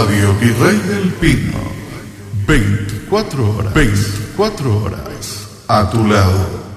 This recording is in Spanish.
Radio Virrey del Pino. 24 horas. 24 horas. A tu lado.